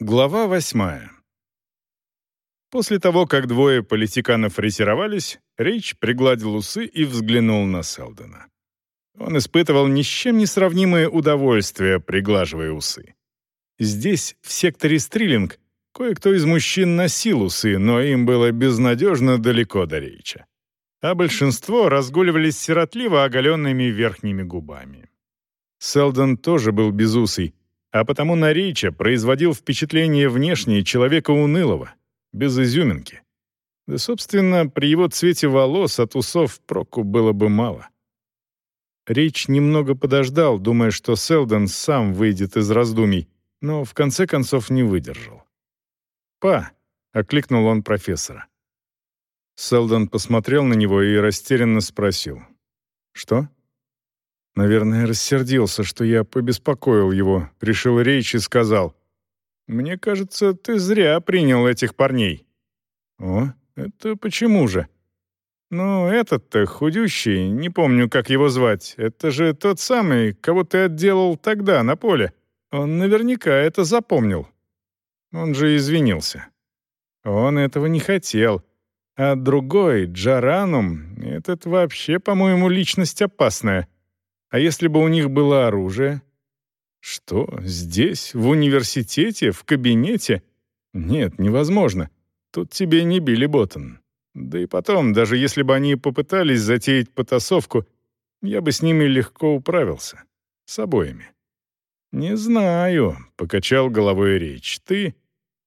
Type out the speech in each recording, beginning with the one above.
Глава восьмая. После того, как двое политиканов ретировались, Рейч пригладил усы и взглянул на Селдона. Он испытывал ни с чем не сравнимое удовольствие, приглаживая усы. Здесь, в секторе Стрилинг, кое-кто из мужчин носил усы, но им было безнадежно далеко до Рейча. А большинство разгуливались сиротливо оголенными верхними губами. Селдон тоже был безусый, а потому на Рейча производил впечатление внешнее человека унылого, без изюминки. Да, собственно, при его цвете волос от усов проку было бы мало. Рейч немного подождал, думая, что Селдон сам выйдет из раздумий, но в конце концов не выдержал. «Па!» — окликнул он профессора. Селдон посмотрел на него и растерянно спросил. «Что?» Наверное, рассердился, что я побеспокоил его, решил речь и сказал. «Мне кажется, ты зря принял этих парней». «О, это почему же?» «Ну, этот-то худющий, не помню, как его звать. Это же тот самый, кого ты отделал тогда, на поле. Он наверняка это запомнил». Он же извинился. Он этого не хотел. А другой, Джаранум, этот вообще, по-моему, личность опасная. А если бы у них было оружие? Что, здесь, в университете, в кабинете? Нет, невозможно. Тут тебе не Билли Боттон. Да и потом, даже если бы они попытались затеять потасовку, я бы с ними легко управился. С обоими. «Не знаю», — покачал головой речь. «Ты...»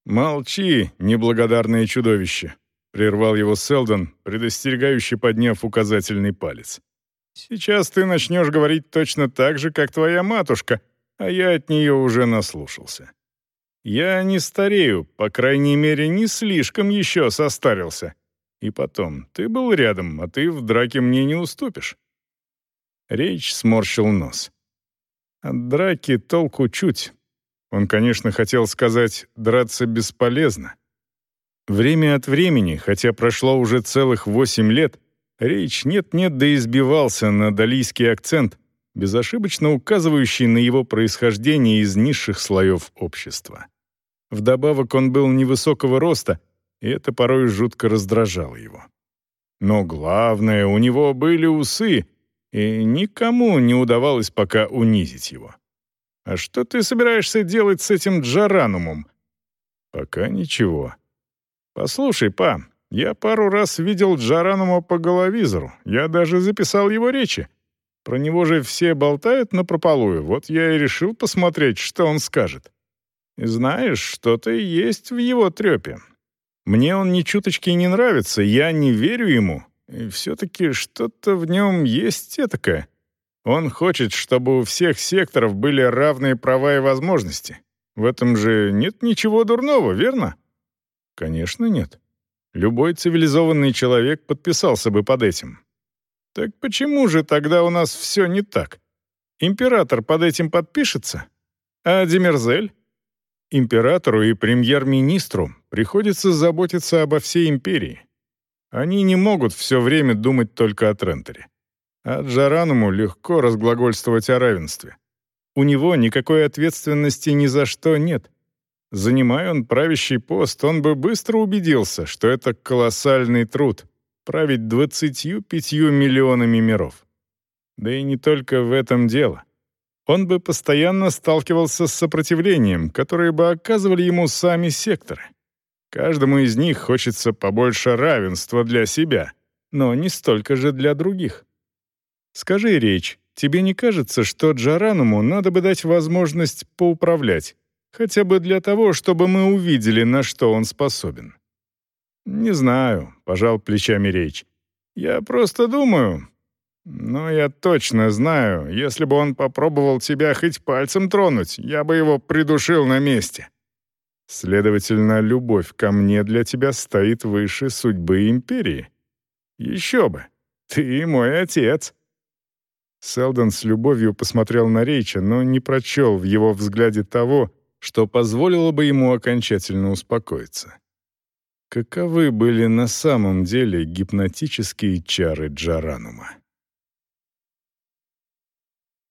«Молчи, неблагодарное чудовище», — прервал его Селдон, предостерегающе подняв указательный палец. Сейчас ты начнешь говорить точно так же, как твоя матушка, а я от нее уже наслушался. Я не старею, по крайней мере, не слишком еще состарился. И потом, ты был рядом, а ты в драке мне не уступишь». Рейч сморщил нос. От драки толку чуть. Он, конечно, хотел сказать «драться бесполезно». Время от времени, хотя прошло уже целых восемь лет, Речь нет-нет да избивался на далийский акцент, безошибочно указывающий на его происхождение из низших слоев общества. Вдобавок он был невысокого роста, и это порой жутко раздражало его. Но главное, у него были усы, и никому не удавалось пока унизить его. «А что ты собираешься делать с этим Джаранумом?» «Пока ничего». «Послушай, па, я пару раз видел Джаранума по головизору, я даже записал его речи. Про него же все болтают напропалую, вот я и решил посмотреть, что он скажет. И знаешь, что-то есть в его трёпе. Мне он ни чуточки не нравится, я не верю ему. И все-таки что-то в нем есть этакое. Он хочет, чтобы у всех секторов были равные права и возможности. В этом же нет ничего дурного, верно? Конечно, нет. Любой цивилизованный человек подписался бы под этим. Так почему же тогда у нас все не так? Император под этим подпишется? А Демерзель? Императору и премьер-министру приходится заботиться обо всей империи. Они не могут все время думать только о Трентере. А Джарануму легко разглагольствовать о равенстве. У него никакой ответственности ни за что нет. Занимая он правящий пост, он бы быстро убедился, что это колоссальный труд — править 25 миллионами миров. Да и не только в этом дело. Он бы постоянно сталкивался с сопротивлением, которое бы оказывали ему сами секторы. Каждому из них хочется побольше равенства для себя, но не столько же для других. Скажи, Речь, тебе не кажется, что Джарануму надо бы дать возможность поуправлять, Хотя бы для того, чтобы мы увидели, на что он способен. «Не знаю», — пожал плечами речь. «Я просто думаю. Но я точно знаю, если бы он попробовал тебя хоть пальцем тронуть, я бы его придушил на месте. Следовательно, любовь ко мне для тебя стоит выше судьбы империи. Еще бы. Ты мой отец». Селдон с любовью посмотрел на Рейча, но не прочел в его взгляде того, что позволило бы ему окончательно успокоиться. Каковы были на самом деле гипнотические чары Джаранума?